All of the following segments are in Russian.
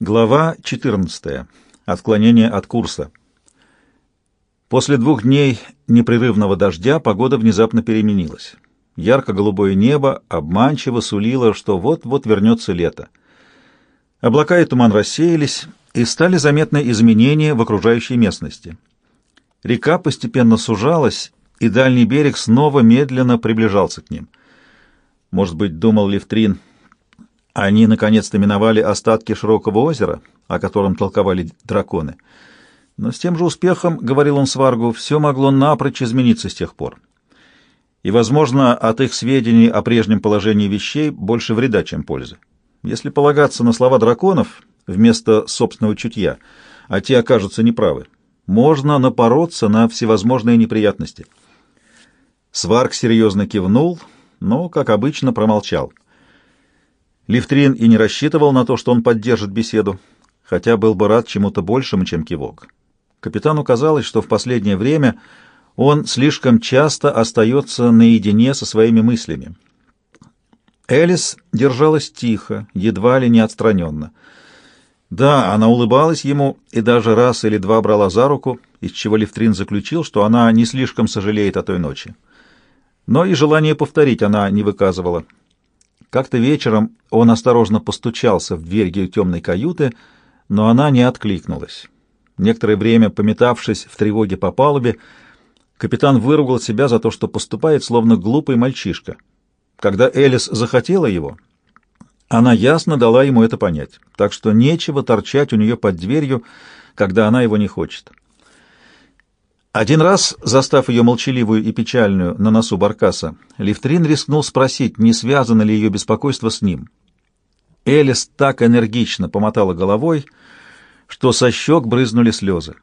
Глава 14. Отклонение от курса. После двух дней непрерывного дождя погода внезапно переменилась. Ярко-голубое небо обманчиво сулило, что вот-вот вернется лето. Облака и туман рассеялись, и стали заметны изменения в окружающей местности. Река постепенно сужалась, и дальний берег снова медленно приближался к ним. Может быть, думал Левтрин, они наконец-то миновали остатки широкого озера, о котором толковали драконы. Но с тем же успехом, — говорил он Сваргу, — все могло напрочь измениться с тех пор. И, возможно, от их сведений о прежнем положении вещей больше вреда, чем пользы. Если полагаться на слова драконов вместо собственного чутья, а те окажутся неправы, можно напороться на всевозможные неприятности. Сварг серьезно кивнул, но, как обычно, промолчал — Лифтрин и не рассчитывал на то, что он поддержит беседу, хотя был бы рад чему-то большему, чем кивок. Капитану казалось, что в последнее время он слишком часто остается наедине со своими мыслями. Элис держалась тихо, едва ли не отстраненно. Да, она улыбалась ему и даже раз или два брала за руку, из чего Лифтрин заключил, что она не слишком сожалеет о той ночи. Но и желание повторить она не выказывала. Как-то вечером он осторожно постучался в дверь ее темной каюты, но она не откликнулась. Некоторое время, пометавшись в тревоге по палубе, капитан выругал себя за то, что поступает словно глупый мальчишка. Когда Элис захотела его, она ясно дала ему это понять, так что нечего торчать у нее под дверью, когда она его не хочет. Один раз, застав ее молчаливую и печальную на носу Баркаса, Лифтрин рискнул спросить, не связано ли ее беспокойство с ним. Элис так энергично помотала головой, что со щек брызнули слезы.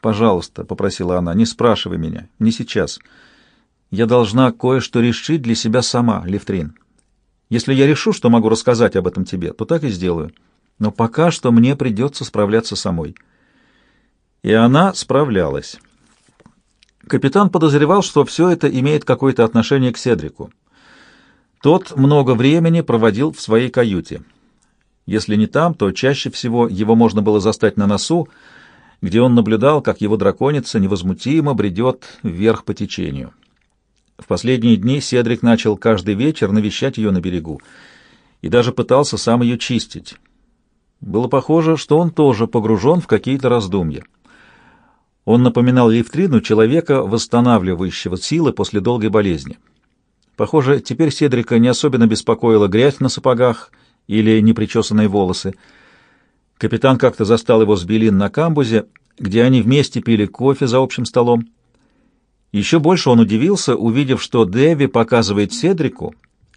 «Пожалуйста», — попросила она, — «не спрашивай меня, не сейчас. Я должна кое-что решить для себя сама, Лифтрин. Если я решу, что могу рассказать об этом тебе, то так и сделаю. Но пока что мне придется справляться самой». И она справлялась. Капитан подозревал, что все это имеет какое-то отношение к Седрику. Тот много времени проводил в своей каюте. Если не там, то чаще всего его можно было застать на носу, где он наблюдал, как его драконица невозмутимо бредет вверх по течению. В последние дни Седрик начал каждый вечер навещать ее на берегу и даже пытался сам ее чистить. Было похоже, что он тоже погружен в какие-то раздумья. Он напоминал Левтрину человека, восстанавливающего силы после долгой болезни. Похоже, теперь Седрика не особенно беспокоила грязь на сапогах или непричесанные волосы. Капитан как-то застал его с Белин на камбузе, где они вместе пили кофе за общим столом. Еще больше он удивился, увидев, что Дэви показывает Седрику,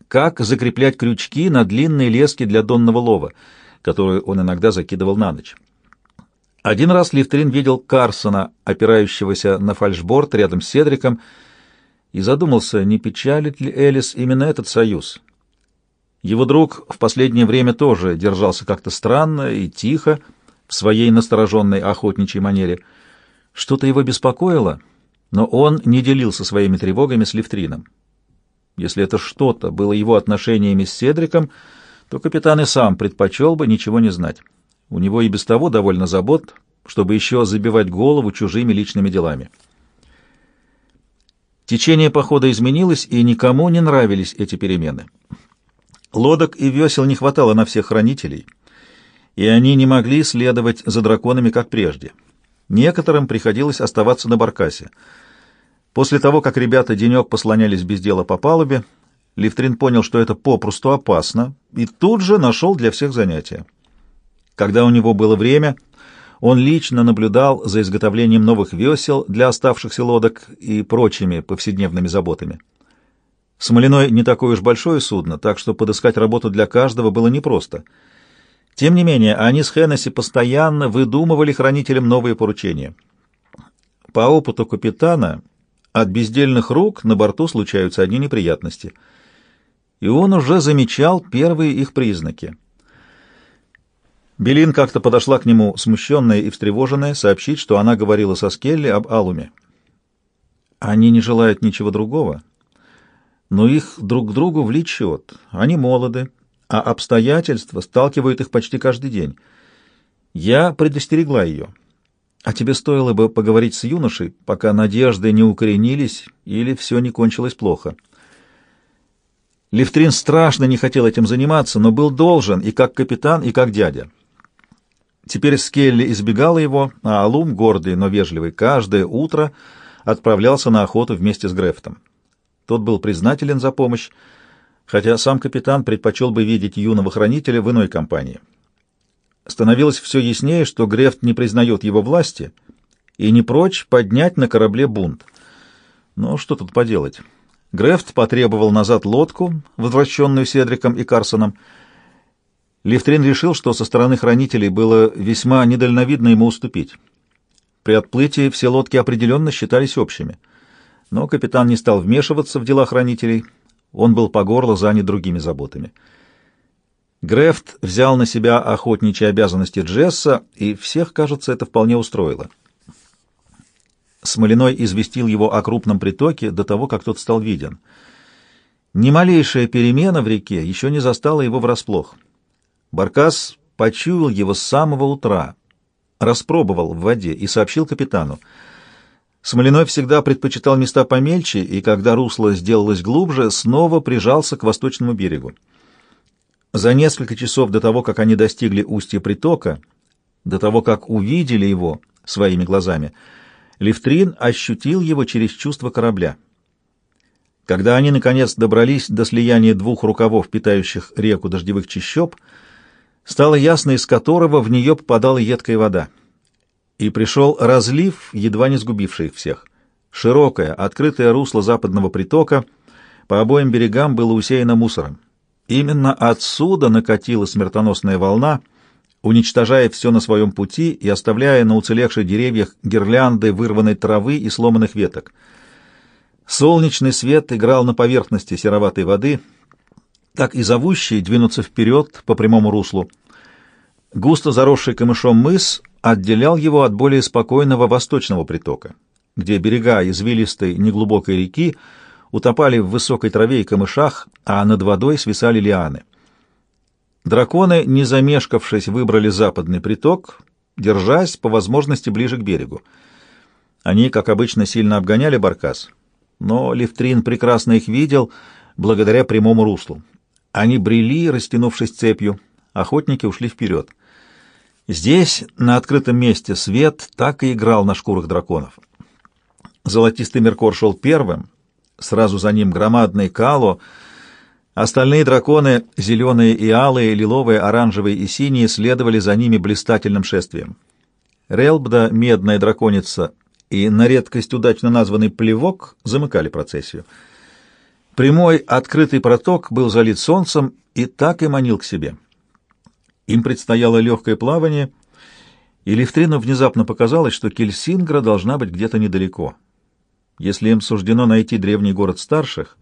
как закреплять крючки на длинные лески для донного лова, которые он иногда закидывал на ночь. Один раз Лифтрин видел Карсона, опирающегося на фальшборд рядом с Седриком, и задумался, не печалит ли Элис именно этот союз. Его друг в последнее время тоже держался как-то странно и тихо, в своей настороженной охотничьей манере. Что-то его беспокоило, но он не делился своими тревогами с Лифтрином. Если это что-то было его отношениями с Седриком, то капитан и сам предпочел бы ничего не знать. У него и без того довольно забот, чтобы еще забивать голову чужими личными делами. Течение похода изменилось, и никому не нравились эти перемены. Лодок и весел не хватало на всех хранителей, и они не могли следовать за драконами, как прежде. Некоторым приходилось оставаться на баркасе. После того, как ребята денек послонялись без дела по палубе, Лифтрин понял, что это попросту опасно, и тут же нашел для всех занятия. Когда у него было время, он лично наблюдал за изготовлением новых весел для оставшихся лодок и прочими повседневными заботами. Смолиной не такое уж большое судно, так что подыскать работу для каждого было непросто. Тем не менее, они с Хеннесси постоянно выдумывали хранителям новые поручения. По опыту капитана, от бездельных рук на борту случаются одни неприятности. И он уже замечал первые их признаки — Белин как-то подошла к нему, смущенная и встревоженная, сообщить, что она говорила со Скелли об Алуме. Они не желают ничего другого, но их друг к другу влечет. Они молоды, а обстоятельства сталкивают их почти каждый день. Я предостерегла ее. А тебе стоило бы поговорить с юношей, пока надежды не укоренились или все не кончилось плохо. Левтрин страшно не хотел этим заниматься, но был должен и как капитан, и как дядя. Теперь Скелли избегала его, а Алум, гордый, но вежливый, каждое утро отправлялся на охоту вместе с Грефтом. Тот был признателен за помощь, хотя сам капитан предпочел бы видеть юного хранителя в иной компании. Становилось все яснее, что Грефт не признает его власти и не прочь поднять на корабле бунт. Но что тут поделать? Грефт потребовал назад лодку, возвращенную Седриком и Карсоном. Левтрин решил, что со стороны хранителей было весьма недальновидно ему уступить. При отплытии все лодки определенно считались общими. Но капитан не стал вмешиваться в дела хранителей. Он был по горло занят другими заботами. Грефт взял на себя охотничьи обязанности Джесса, и всех, кажется, это вполне устроило. Смолиной известил его о крупном притоке до того, как тот стал виден. Ни малейшая перемена в реке еще не застала его врасплох. Баркас почуял его с самого утра, распробовал в воде и сообщил капитану. Смолиной всегда предпочитал места помельче, и когда русло сделалось глубже, снова прижался к восточному берегу. За несколько часов до того, как они достигли устья притока, до того, как увидели его своими глазами, Левтрин ощутил его через чувство корабля. Когда они, наконец, добрались до слияния двух рукавов, питающих реку дождевых чащоб, стало ясно, из которого в нее попадала едкая вода. И пришел разлив, едва не сгубивший их всех. Широкое, открытое русло западного притока по обоим берегам было усеяно мусором. Именно отсюда накатила смертоносная волна — уничтожая все на своем пути и оставляя на уцелевших деревьях гирлянды вырванной травы и сломанных веток. Солнечный свет играл на поверхности сероватой воды, так и зовущий двинуться вперед по прямому руслу. Густо заросший камышом мыс отделял его от более спокойного восточного притока, где берега извилистой неглубокой реки утопали в высокой траве и камышах, а над водой свисали лианы. Драконы, не замешкавшись, выбрали западный приток, держась по возможности ближе к берегу. Они, как обычно, сильно обгоняли баркас, но Левтрин прекрасно их видел благодаря прямому руслу. Они брели, растянувшись цепью, охотники ушли вперед. Здесь, на открытом месте, свет так и играл на шкурах драконов. Золотистый Меркор шел первым, сразу за ним громадный Кало — Остальные драконы, зеленые и алые, лиловые, оранжевые и синие, следовали за ними блистательным шествием. Релбда, медная драконица и на редкость удачно названный плевок замыкали процессию. Прямой открытый проток был залит солнцем и так и манил к себе. Им предстояло легкое плавание, и Левтрину внезапно показалось, что Кельсингра должна быть где-то недалеко. Если им суждено найти древний город старших,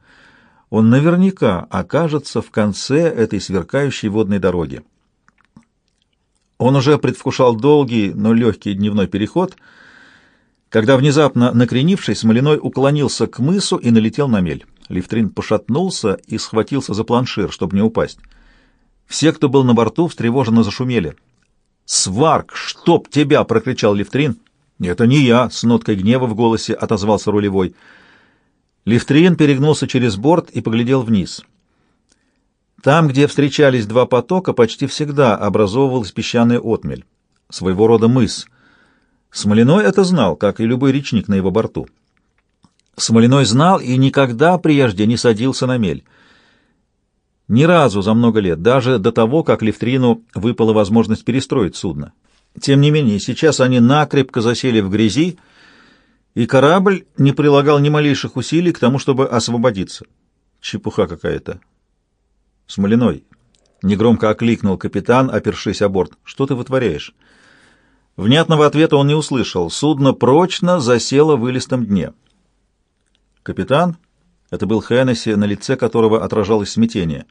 он наверняка окажется в конце этой сверкающей водной дороги. Он уже предвкушал долгий, но легкий дневной переход, когда, внезапно накренившись, Смолиной уклонился к мысу и налетел на мель. Лифтрин пошатнулся и схватился за планшир, чтобы не упасть. Все, кто был на борту, встревоженно зашумели. «Сварк, чтоб тебя!» — прокричал Лифтрин. «Это не я!» — с ноткой гнева в голосе отозвался рулевой — Лифтриен перегнулся через борт и поглядел вниз. Там, где встречались два потока, почти всегда образовывалась песчаная отмель, своего рода мыс. Смолиной это знал, как и любой речник на его борту. Смолиной знал и никогда прежде не садился на мель. Ни разу за много лет, даже до того, как Левтрину выпала возможность перестроить судно. Тем не менее, сейчас они накрепко засели в грязи, и корабль не прилагал ни малейших усилий к тому, чтобы освободиться. Чепуха какая-то. Смолиной. Негромко окликнул капитан, опершись о борт. Что ты вытворяешь? Внятного ответа он не услышал. Судно прочно засело в вылистом дне. Капитан? Это был Хеннесси, на лице которого отражалось смятение.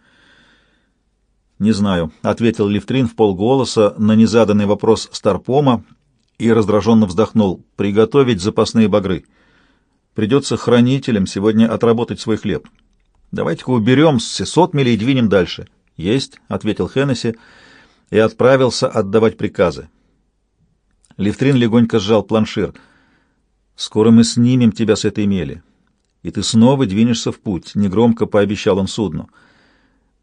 «Не знаю», — ответил Левтрин в полголоса на незаданный вопрос Старпома, и раздраженно вздохнул. «Приготовить запасные багры. Придется хранителям сегодня отработать свой хлеб. Давайте-ка уберем с сотмели и двинем дальше». «Есть», — ответил Хеннесси и отправился отдавать приказы. Левтрин легонько сжал планшир. «Скоро мы снимем тебя с этой мели, и ты снова двинешься в путь», — негромко пообещал он судну.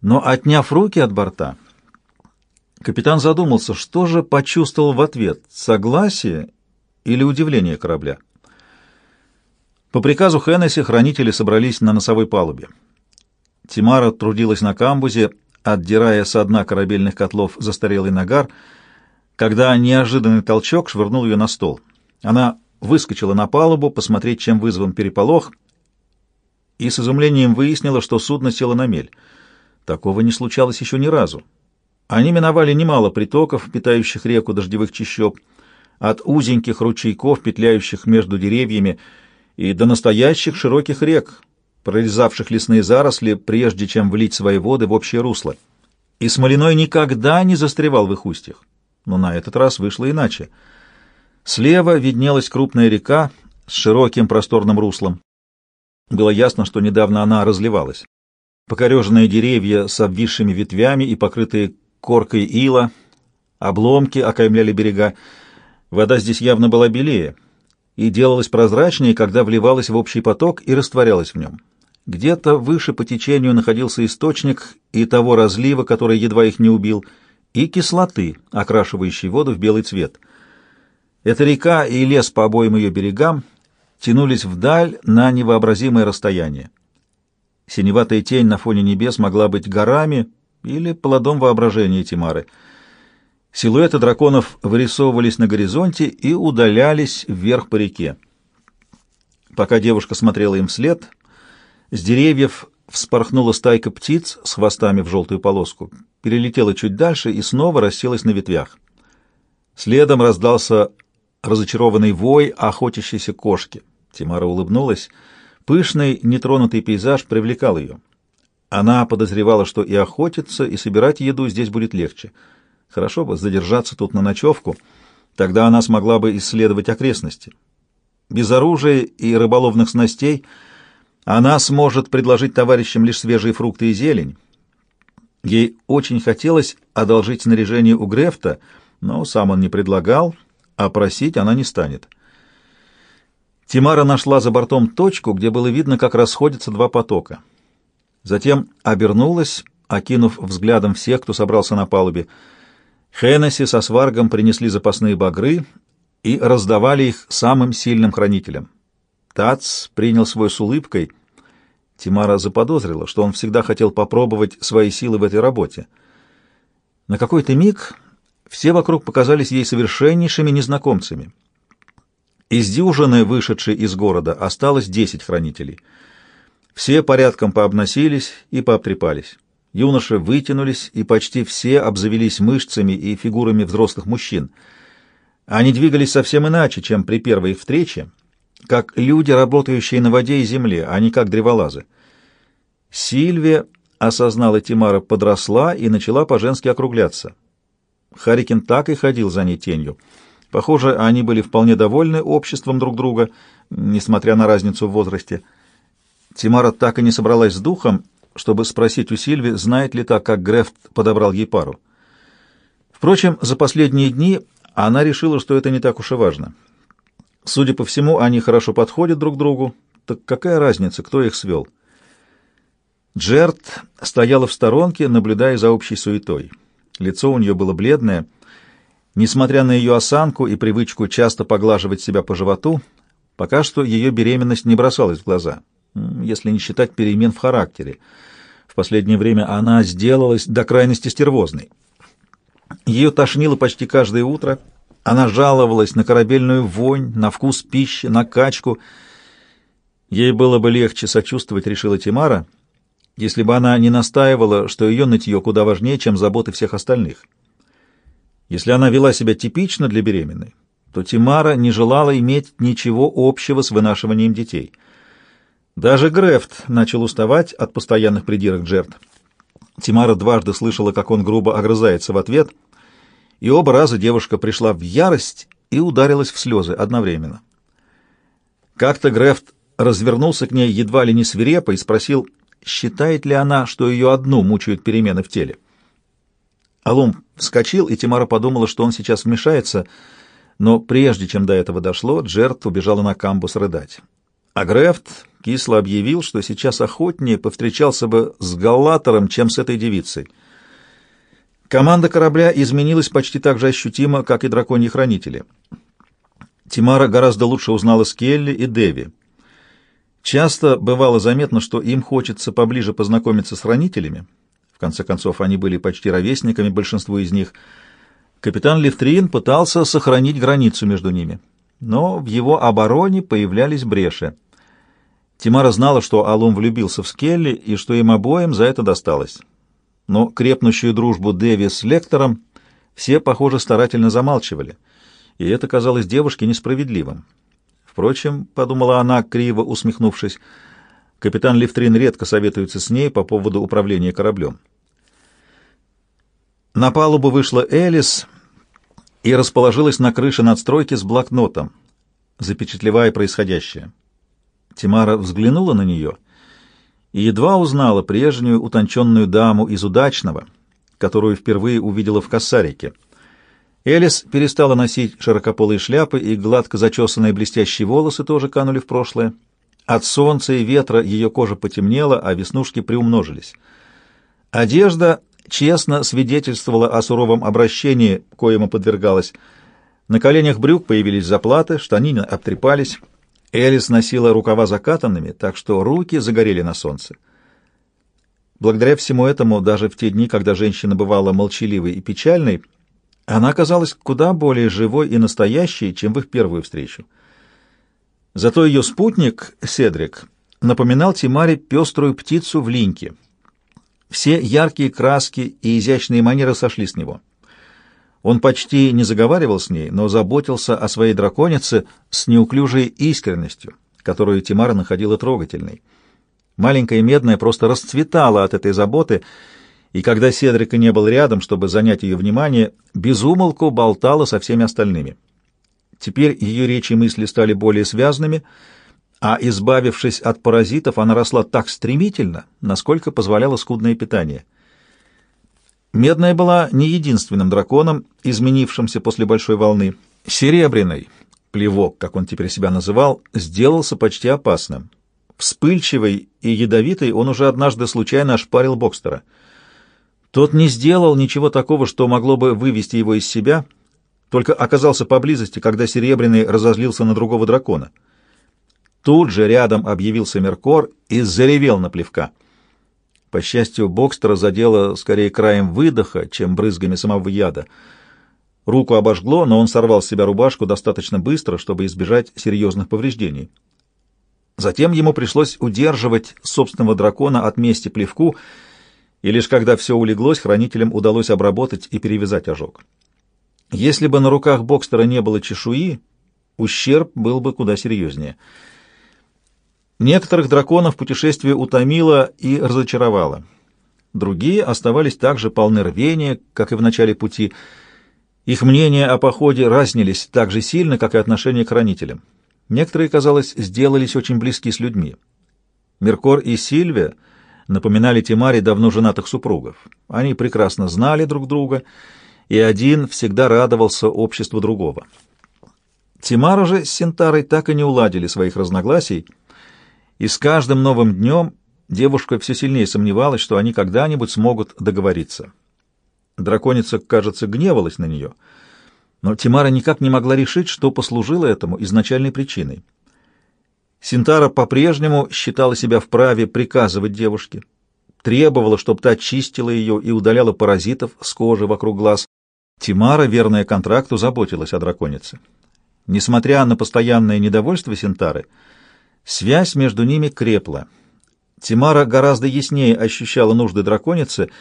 Но, отняв руки от борта, капитан задумался, что же почувствовал в ответ — согласие или удивление корабля. По приказу Хеннесси хранители собрались на носовой палубе. Тимара трудилась на камбузе, отдирая со дна корабельных котлов застарелый нагар, когда неожиданный толчок швырнул ее на стол. Она выскочила на палубу посмотреть, чем вызван переполох, и с изумлением выяснила, что судно село на мель. Такого не случалось еще ни разу. Они миновали немало притоков, питающих реку дождевых чащоб, от узеньких ручейков, петляющих между деревьями, и до настоящих широких рек, прорезавших лесные заросли, прежде чем влить свои воды в общее русло. И Смолиной никогда не застревал в их устьях. Но на этот раз вышло иначе. Слева виднелась крупная река с широким просторным руслом. Было ясно, что недавно она разливалась. Покореженные деревья с обвисшими ветвями и покрытые коркой ила, обломки окаймляли берега. Вода здесь явно была белее и делалась прозрачнее, когда вливалась в общий поток и растворялась в нем. Где-то выше по течению находился источник и того разлива, который едва их не убил, и кислоты, окрашивающей воду в белый цвет. Эта река и лес по обоим ее берегам тянулись вдаль на невообразимое расстояние. Синеватая тень на фоне небес могла быть горами или плодом воображения Тимары. Силуэты драконов вырисовывались на горизонте и удалялись вверх по реке. Пока девушка смотрела им вслед — с деревьев вспорхнула стайка птиц с хвостами в желтую полоску, перелетела чуть дальше и снова расселась на ветвях. Следом раздался разочарованный вой охотящейся кошки. Тимара улыбнулась. Пышный, нетронутый пейзаж привлекал ее. Она подозревала, что и охотиться, и собирать еду здесь будет легче. Хорошо бы задержаться тут на ночевку, тогда она смогла бы исследовать окрестности. Без оружия и рыболовных снастей — она сможет предложить товарищам лишь свежие фрукты и зелень. Ей очень хотелось одолжить снаряжение у Грефта, но сам он не предлагал, а просить она не станет. Тимара нашла за бортом точку, где было видно, как расходятся два потока. Затем обернулась, окинув взглядом всех, кто собрался на палубе. Хеннесси со сваргом принесли запасные багры и раздавали их самым сильным хранителям. Тац принял свой с улыбкой. Тимара заподозрила, что он всегда хотел попробовать свои силы в этой работе. На какой-то миг все вокруг показались ей совершеннейшими незнакомцами. Из дюжины, вышедшей из города, осталось десять хранителей. Все порядком пообносились и пообтрепались. Юноши вытянулись, и почти все обзавелись мышцами и фигурами взрослых мужчин. Они двигались совсем иначе, чем при первой их встрече, как люди, работающие на воде и земле, а не как древолазы. Сильвия, осознала Тимара, подросла и начала по-женски округляться. Харикин так и ходил за ней тенью. Похоже, они были вполне довольны обществом друг друга, несмотря на разницу в возрасте. Тимара так и не собралась с духом, чтобы спросить у Сильви, знает ли так, как Грефт подобрал ей пару. Впрочем, за последние дни она решила, что это не так уж и важно. Судя по всему, они хорошо подходят друг другу. Так какая разница, кто их свел? Джерт стояла в сторонке, наблюдая за общей суетой. Лицо у нее было бледное. Несмотря на ее осанку и привычку часто поглаживать себя по животу, пока что ее беременность не бросалась в глаза, если не считать перемен в характере. В последнее время она сделалась до крайности стервозной. Ее тошнило почти каждое утро — она жаловалась на корабельную вонь, на вкус пищи, на качку. Ей было бы легче сочувствовать, решила Тимара, если бы она не настаивала, что ее нытье куда важнее, чем заботы всех остальных. Если она вела себя типично для беременной, то Тимара не желала иметь ничего общего с вынашиванием детей. Даже Грефт начал уставать от постоянных придирок Джерт. Тимара дважды слышала, как он грубо огрызается в ответ — и оба раза девушка пришла в ярость и ударилась в слезы одновременно. Как-то Грефт развернулся к ней едва ли не свирепо и спросил, считает ли она, что ее одну мучают перемены в теле. Алум вскочил, и Тимара подумала, что он сейчас вмешается, Но прежде чем до этого дошло, Джерт убежала на камбус рыдать. А Грефт кисло объявил, что сейчас охотнее повстречался бы с Галлатором, чем с этой девицей. Команда корабля изменилась почти так же ощутимо, как и драконьи хранители. Тимара гораздо лучше узнала Скелли и Деви. Часто бывало заметно, что им хочется поближе познакомиться с хранителями. В конце концов, они были почти ровесниками, большинству из них. Капитан Левтрин пытался сохранить границу между ними, но в его обороне появлялись бреши. Тимара знала, что Алум влюбился в Скелли и что им обоим за это досталось. Но крепнущую дружбу Дэви с Лектором все, похоже, старательно замалчивали, и это казалось девушке несправедливым. Впрочем, — подумала она, криво усмехнувшись, — капитан Левтрин редко советуется с ней по поводу управления кораблем. На палубу вышла Элис и расположилась на крыше надстройки с блокнотом, запечатлевая происходящее. Тимара взглянула на нее и едва узнала прежнюю утонченную даму из удачного, которую впервые увидела в Кассарике. Элис перестала носить широкополые шляпы, и гладко зачесанные блестящие волосы тоже канули в прошлое. От солнца и ветра ее кожа потемнела, а веснушки приумножились. Одежда честно свидетельствовала о суровом обращении, коему подвергалась. На коленях брюк появились заплаты, штанины обтрепались. Элис носила рукава закатанными, так что руки загорели на солнце. Благодаря всему этому, даже в те дни, когда женщина бывала молчаливой и печальной, она казалась куда более живой и настоящей, чем в их первую встречу. Зато ее спутник, Седрик, напоминал Тимаре пеструю птицу в линьке. Все яркие краски и изящные манеры сошли с него. Он почти не заговаривал с ней, но заботился о своей драконице с неуклюжей искренностью, которую Тимара находила трогательной. Маленькая медная просто расцветала от этой заботы, и когда Седрика не был рядом, чтобы занять ее внимание, безумолку болтала со всеми остальными. Теперь ее речи и мысли стали более связанными, а, избавившись от паразитов, она росла так стремительно, насколько позволяло скудное питание — Медная была не единственным драконом, изменившимся после большой волны. Серебряный, плевок, как он теперь себя называл, сделался почти опасным. Вспыльчивый и ядовитый он уже однажды случайно ошпарил Бокстера. Тот не сделал ничего такого, что могло бы вывести его из себя, только оказался поблизости, когда Серебряный разозлился на другого дракона. Тут же рядом объявился Меркор и заревел на плевка — по счастью, Бокстера задело скорее краем выдоха, чем брызгами самого яда. Руку обожгло, но он сорвал с себя рубашку достаточно быстро, чтобы избежать серьезных повреждений. Затем ему пришлось удерживать собственного дракона от мести плевку, и лишь когда все улеглось, хранителям удалось обработать и перевязать ожог. Если бы на руках Бокстера не было чешуи, ущерб был бы куда серьезнее — Некоторых драконов путешествие утомило и разочаровало. Другие оставались так же полны рвения, как и в начале пути. Их мнения о походе разнились так же сильно, как и отношение к хранителям. Некоторые, казалось, сделались очень близки с людьми. Меркор и Сильвия напоминали Тимаре давно женатых супругов. Они прекрасно знали друг друга, и один всегда радовался обществу другого. Тимара же с Синтарой так и не уладили своих разногласий — и с каждым новым днем девушка все сильнее сомневалась, что они когда-нибудь смогут договориться. Драконица, кажется, гневалась на нее, но Тимара никак не могла решить, что послужило этому изначальной причиной. Синтара по-прежнему считала себя вправе приказывать девушке, требовала, чтобы та чистила ее и удаляла паразитов с кожи вокруг глаз. Тимара, верная контракту, заботилась о драконице. Несмотря на постоянное недовольство Синтары, Связь между ними крепла. Тимара гораздо яснее ощущала нужды драконицы,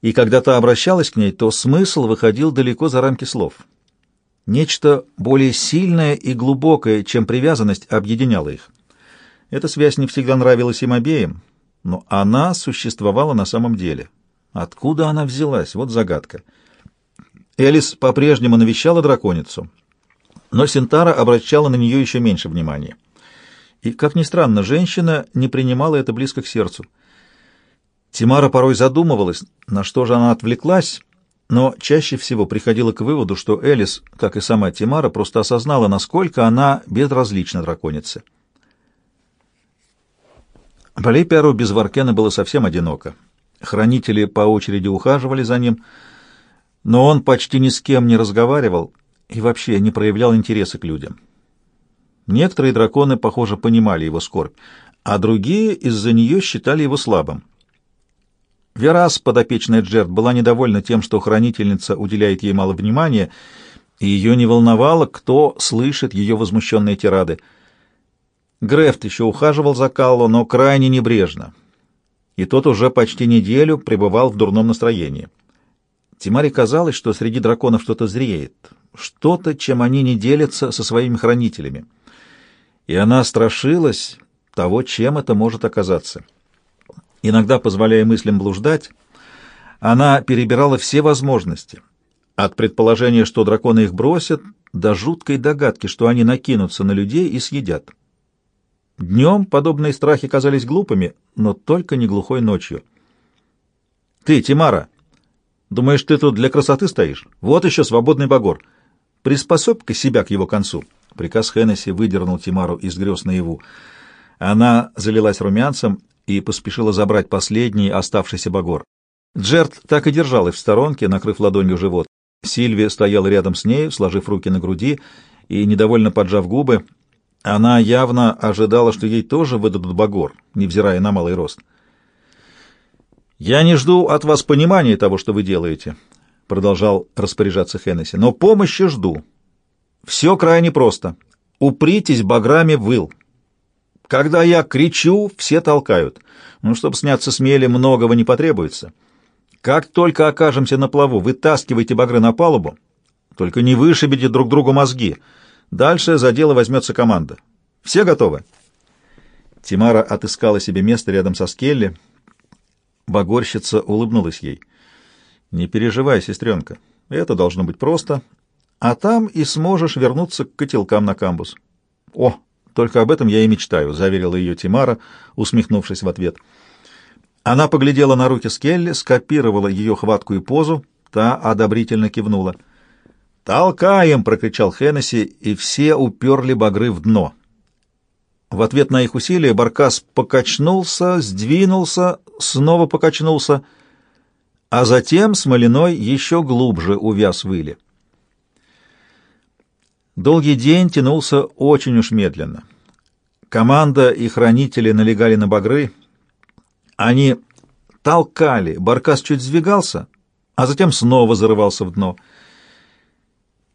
и когда та обращалась к ней, то смысл выходил далеко за рамки слов. Нечто более сильное и глубокое, чем привязанность, объединяло их. Эта связь не всегда нравилась им обеим, но она существовала на самом деле. Откуда она взялась? Вот загадка. Элис по-прежнему навещала драконицу, но Синтара обращала на нее еще меньше внимания. И, как ни странно, женщина не принимала это близко к сердцу. Тимара порой задумывалась, на что же она отвлеклась, но чаще всего приходила к выводу, что Элис, как и сама Тимара, просто осознала, насколько она безразлична драконице. Балейперу без Варкена было совсем одиноко. Хранители по очереди ухаживали за ним, но он почти ни с кем не разговаривал и вообще не проявлял интереса к людям. Некоторые драконы, похоже, понимали его скорбь, а другие из-за нее считали его слабым. Верас, подопечная Джерд, была недовольна тем, что хранительница уделяет ей мало внимания, и ее не волновало, кто слышит ее возмущенные тирады. Грефт еще ухаживал за Калло, но крайне небрежно, и тот уже почти неделю пребывал в дурном настроении. Тимаре казалось, что среди драконов что-то зреет, что-то, чем они не делятся со своими хранителями. И она страшилась того, чем это может оказаться. Иногда, позволяя мыслям блуждать, она перебирала все возможности. От предположения, что драконы их бросят, до жуткой догадки, что они накинутся на людей и съедят. Днем подобные страхи казались глупыми, но только не глухой ночью. «Ты, Тимара, думаешь, ты тут для красоты стоишь? Вот еще свободный багор. Приспособь-ка себя к его концу». Приказ Хеннесси выдернул Тимару из грез наяву. Она залилась румянцем и поспешила забрать последний оставшийся багор. Джерт так и держал их в сторонке, накрыв ладонью живот. Сильвия стояла рядом с ней, сложив руки на груди и недовольно поджав губы. Она явно ожидала, что ей тоже выдадут багор, невзирая на малый рост. «Я не жду от вас понимания того, что вы делаете», — продолжал распоряжаться Хеннесси, — «но помощи жду. Все крайне просто. Упритесь баграми выл. Когда я кричу, все толкают. Ну, чтобы сняться с мели, многого не потребуется. Как только окажемся на плаву, вытаскивайте багры на палубу, только не вышибите друг другу мозги. Дальше за дело возьмется команда. Все готовы?» Тимара отыскала себе место рядом со Скелли. Багорщица улыбнулась ей. «Не переживай, сестренка, это должно быть просто, а там и сможешь вернуться к котелкам на камбус». «О, только об этом я и мечтаю», — заверила ее Тимара, усмехнувшись в ответ. Она поглядела на руки Скелли, скопировала ее хватку и позу, та одобрительно кивнула. «Толкаем!» — прокричал Хеннесси, и все уперли багры в дно. В ответ на их усилия Баркас покачнулся, сдвинулся, снова покачнулся, а затем Смолиной еще глубже увяз в иле. Долгий день тянулся очень уж медленно. Команда и хранители налегали на багры. Они толкали, баркас чуть сдвигался, а затем снова зарывался в дно.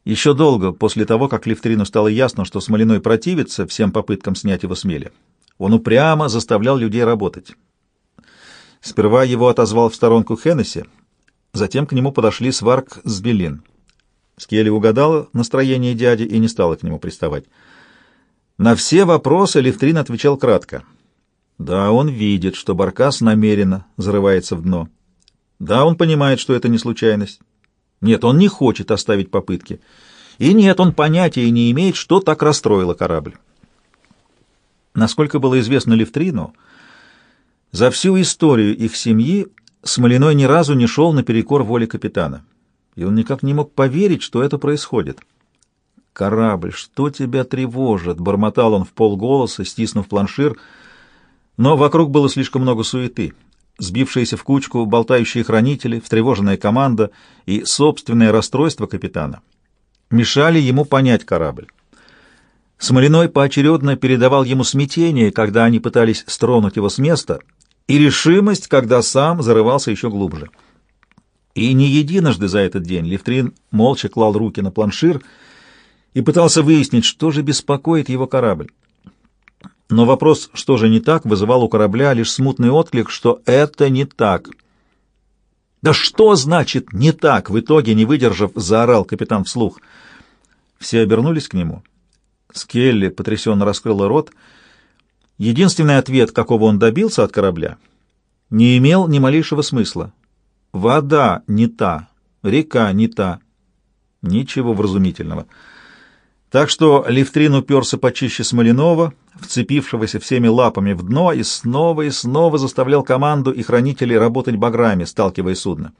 Еще долго после того, как Левтрину стало ясно, что Смолиной противится всем попыткам снять его с мели, он упрямо заставлял людей работать. Сперва его отозвал в сторонку Хеннесси, затем к нему подошли Сварк с Белин. Скелли угадала настроение дяди и не стала к нему приставать. На все вопросы Левтрин отвечал кратко. Да, он видит, что Баркас намеренно зарывается в дно. Да, он понимает, что это не случайность. Нет, он не хочет оставить попытки. И нет, он понятия не имеет, что так расстроило корабль. Насколько было известно Левтрину, за всю историю их семьи Смолиной ни разу не шел наперекор воле капитана и он никак не мог поверить, что это происходит. «Корабль, что тебя тревожит?» — бормотал он в полголоса, стиснув планшир, но вокруг было слишком много суеты. Сбившиеся в кучку болтающие хранители, встревоженная команда и собственное расстройство капитана мешали ему понять корабль. Смолиной поочередно передавал ему смятение, когда они пытались стронуть его с места, и решимость, когда сам зарывался еще глубже. И не единожды за этот день Левтрин молча клал руки на планшир и пытался выяснить, что же беспокоит его корабль. Но вопрос, что же не так, вызывал у корабля лишь смутный отклик, что это не так. «Да что значит «не так»?» — в итоге, не выдержав, заорал капитан вслух. Все обернулись к нему. Скелли потрясенно раскрыла рот. Единственный ответ, какого он добился от корабля, не имел ни малейшего смысла. Вода не та, река не та. Ничего вразумительного. Так что Левтрин уперся почище Смоленова, вцепившегося всеми лапами в дно, и снова и снова заставлял команду и хранителей работать баграми, сталкивая судно.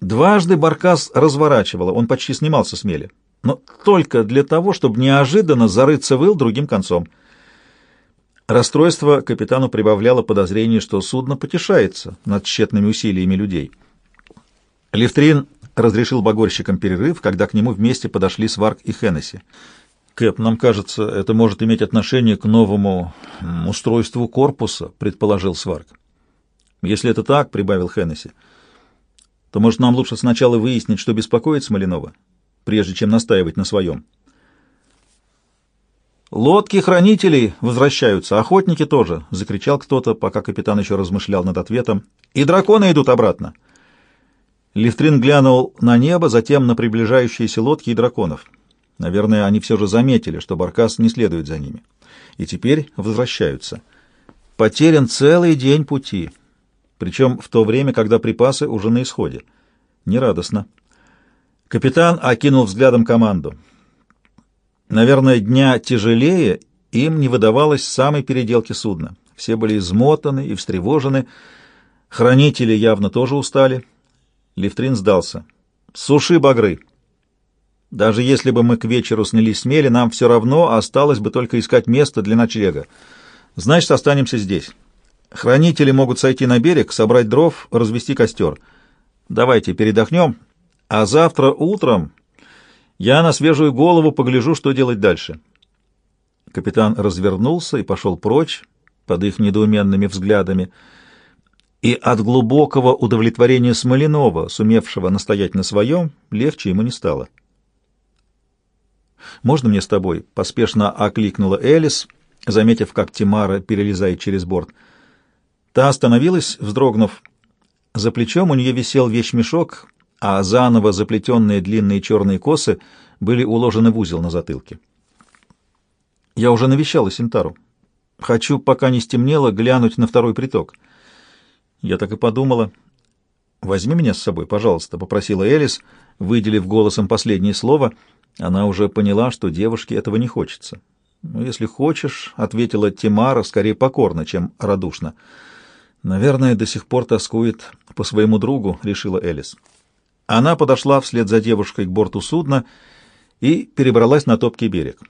Дважды Баркас разворачивала, он почти снимался с мели, но только для того, чтобы неожиданно зарыться в ил другим концом. Расстройство капитану прибавляло подозрение, что судно потешается над тщетными усилиями людей. Левтрин разрешил багорщикам перерыв, когда к нему вместе подошли Сварк и Хеннесси. «Кэп, нам кажется, это может иметь отношение к новому устройству корпуса», — предположил Сварк. «Если это так», — прибавил Хеннесси, — то, может, нам лучше сначала выяснить, что беспокоит Смоленова, прежде чем настаивать на своем. «Лодки хранителей возвращаются, охотники тоже!» — закричал кто-то, пока капитан еще размышлял над ответом. «И драконы идут обратно!» Лифтрин глянул на небо, затем на приближающиеся лодки и драконов. Наверное, они все же заметили, что Баркас не следует за ними. И теперь возвращаются. Потерян целый день пути причем в то время, когда припасы уже на исходе. Нерадостно. Капитан окинул взглядом команду. Наверное, дня тяжелее им не выдавалось самой переделки судна. Все были измотаны и встревожены. Хранители явно тоже устали. Лифтрин сдался. «Суши багры!» Даже если бы мы к вечеру снялись с нам все равно осталось бы только искать место для ночлега. Значит, останемся здесь. Хранители могут сойти на берег, собрать дров, развести костер. Давайте передохнем, а завтра утром я на свежую голову погляжу, что делать дальше. Капитан развернулся и пошел прочь под их недоуменными взглядами, и от глубокого удовлетворения Смоленова, сумевшего настоять на своем, легче ему не стало. «Можно мне с тобой?» — поспешно окликнула Элис, заметив, как Тимара перелезает через борт — Та остановилась, вздрогнув. За плечом у нее висел вещмешок, а заново заплетенные длинные черные косы были уложены в узел на затылке. Я уже навещала Синтару. Хочу, пока не стемнело, глянуть на второй приток. Я так и подумала. «Возьми меня с собой, пожалуйста», — попросила Элис, выделив голосом последнее слово. Она уже поняла, что девушке этого не хочется. «Ну, если хочешь», — ответила Тимара, скорее покорно, чем радушно. «Наверное, до сих пор тоскует по своему другу», — решила Элис. Она подошла вслед за девушкой к борту судна и перебралась на топкий берег.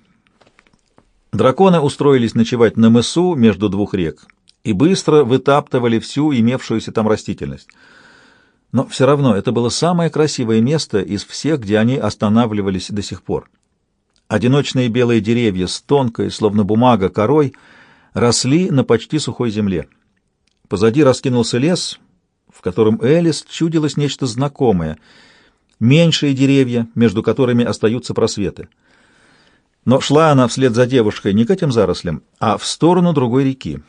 Драконы устроились ночевать на мысу между двух рек и быстро вытаптывали всю имевшуюся там растительность. Но все равно это было самое красивое место из всех, где они останавливались до сих пор. Одиночные белые деревья с тонкой, словно бумага, корой росли на почти сухой земле. Позади раскинулся лес, в котором Элис чудилось нечто знакомое, меньшие деревья, между которыми остаются просветы. Но шла она вслед за девушкой не к этим зарослям, а в сторону другой реки.